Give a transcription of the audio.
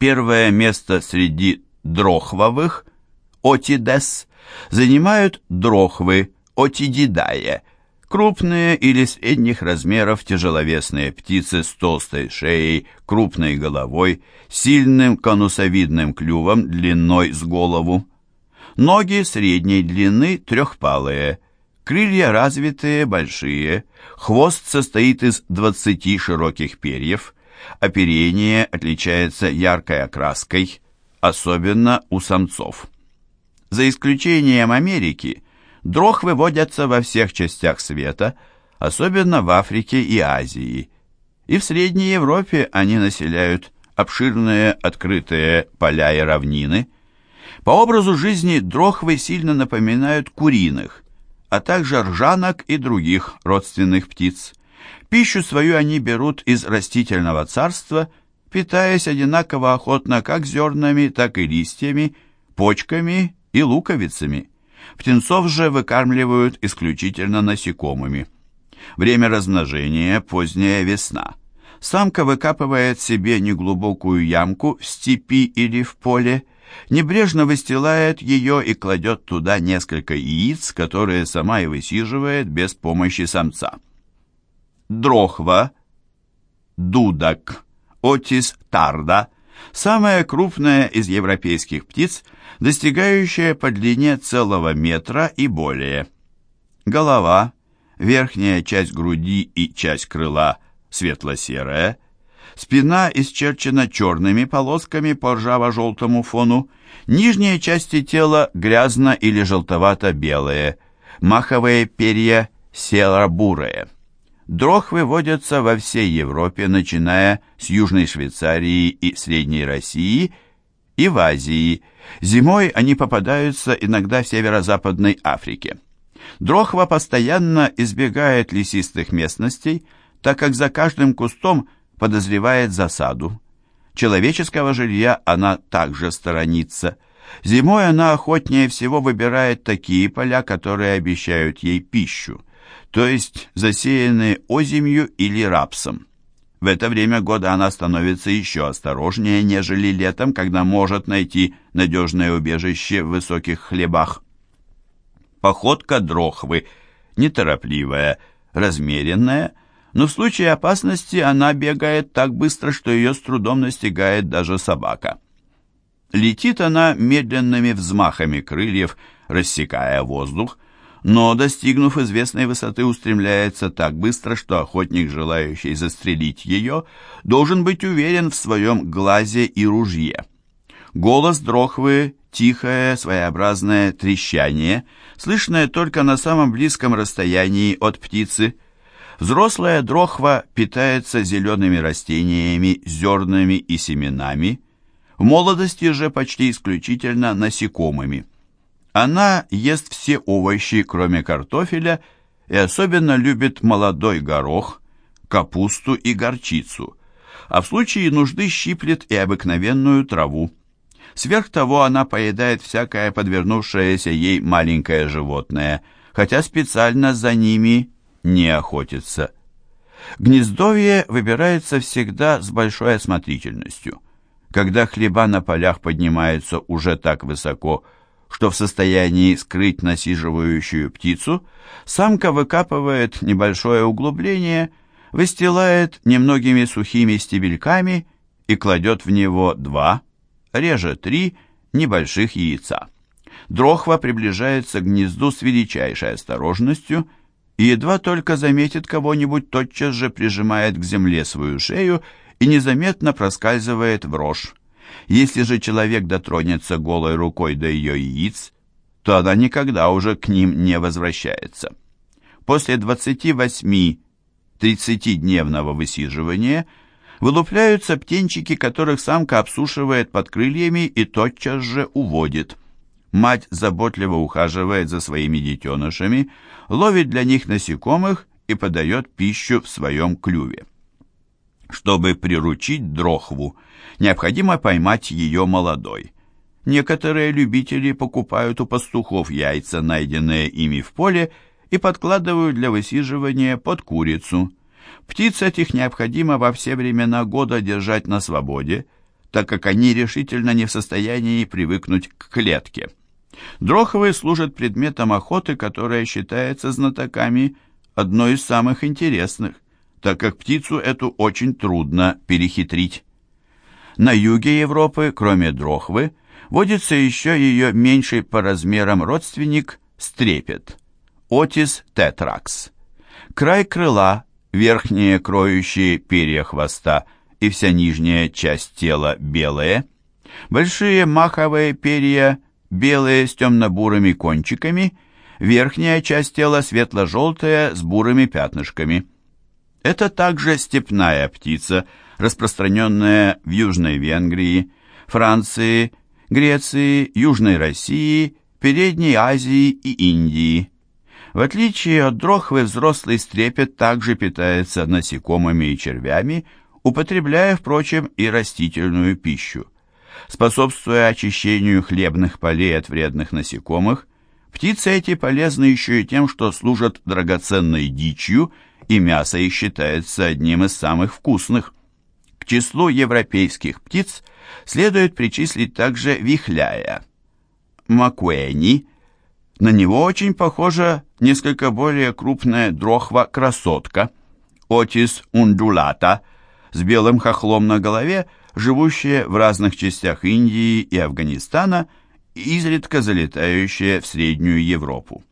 Первое место среди дрохвовых, отидес, занимают дрохвы, отидидае, крупные или средних размеров тяжеловесные птицы с толстой шеей, крупной головой, сильным конусовидным клювом длиной с голову. Ноги средней длины трехпалые, крылья развитые, большие, хвост состоит из 20 широких перьев, оперение отличается яркой окраской, особенно у самцов. За исключением Америки, дрох выводятся во всех частях света, особенно в Африке и Азии. И в Средней Европе они населяют обширные открытые поля и равнины. По образу жизни дрохвы сильно напоминают куриных, а также ржанок и других родственных птиц. Пищу свою они берут из растительного царства, питаясь одинаково охотно как зернами, так и листьями, почками и луковицами. Птенцов же выкармливают исключительно насекомыми. Время размножения – поздняя весна. Самка выкапывает себе неглубокую ямку в степи или в поле, небрежно выстилает ее и кладет туда несколько яиц, которые сама и высиживает без помощи самца. Дрохва, дудак, отис тарда – самая крупная из европейских птиц, достигающая по длине целого метра и более. Голова, верхняя часть груди и часть крыла светло-серая, спина исчерчена черными полосками по ржаво-желтому фону, нижние части тела грязно- или желтовато-белые, маховые перья серо-бурые. Дрох выводятся во всей Европе, начиная с Южной Швейцарии и Средней России, и в Азии. Зимой они попадаются иногда в северо-западной Африке. Дрохва постоянно избегает лесистых местностей, так как за каждым кустом подозревает засаду. Человеческого жилья она также сторонится. Зимой она охотнее всего выбирает такие поля, которые обещают ей пищу то есть засеянные озимью или рапсом. В это время года она становится еще осторожнее, нежели летом, когда может найти надежное убежище в высоких хлебах. Походка дрохвы неторопливая, размеренная, но в случае опасности она бегает так быстро, что ее с трудом настигает даже собака. Летит она медленными взмахами крыльев, рассекая воздух, но, достигнув известной высоты, устремляется так быстро, что охотник, желающий застрелить ее, должен быть уверен в своем глазе и ружье. Голос дрохвы — тихое, своеобразное трещание, слышное только на самом близком расстоянии от птицы. Взрослая дрохва питается зелеными растениями, зернами и семенами, в молодости же почти исключительно насекомыми. Она ест все овощи, кроме картофеля, и особенно любит молодой горох, капусту и горчицу, а в случае нужды щиплет и обыкновенную траву. Сверх того она поедает всякое подвернувшееся ей маленькое животное, хотя специально за ними не охотится. Гнездовье выбирается всегда с большой осмотрительностью. Когда хлеба на полях поднимаются уже так высоко, что в состоянии скрыть насиживающую птицу, самка выкапывает небольшое углубление, выстилает немногими сухими стебельками и кладет в него два, реже три, небольших яйца. Дрохва приближается к гнезду с величайшей осторожностью и едва только заметит кого-нибудь, тотчас же прижимает к земле свою шею и незаметно проскальзывает в рожь. Если же человек дотронется голой рукой до ее яиц, то она никогда уже к ним не возвращается. После 28-30-дневного высиживания вылупляются птенчики, которых самка обсушивает под крыльями и тотчас же уводит. Мать заботливо ухаживает за своими детенышами, ловит для них насекомых и подает пищу в своем клюве. Чтобы приручить дрохву, необходимо поймать ее молодой. Некоторые любители покупают у пастухов яйца, найденные ими в поле, и подкладывают для высиживания под курицу. Птиц этих необходимо во все времена года держать на свободе, так как они решительно не в состоянии привыкнуть к клетке. Дроховые служат предметом охоты, которая считается знатоками одной из самых интересных, так как птицу эту очень трудно перехитрить. На юге Европы, кроме дрохвы, водится еще ее меньший по размерам родственник стрепет, отис тетракс. Край крыла, верхние кроющие перья хвоста и вся нижняя часть тела белые, большие маховые перья белые с темно-бурыми кончиками, верхняя часть тела светло-желтая с бурыми пятнышками. Это также степная птица, распространенная в Южной Венгрии, Франции, Греции, Южной России, Передней Азии и Индии. В отличие от дрохвы, взрослый стрепет также питается насекомыми и червями, употребляя, впрочем, и растительную пищу. Способствуя очищению хлебных полей от вредных насекомых, птицы эти полезны еще и тем, что служат драгоценной дичью, и мясо их считается одним из самых вкусных. К числу европейских птиц следует причислить также вихляя. Макуэни. На него очень похожа несколько более крупная дрохва-красотка, отис ундулата, с белым хохлом на голове, живущая в разных частях Индии и Афганистана, изредка залетающая в Среднюю Европу.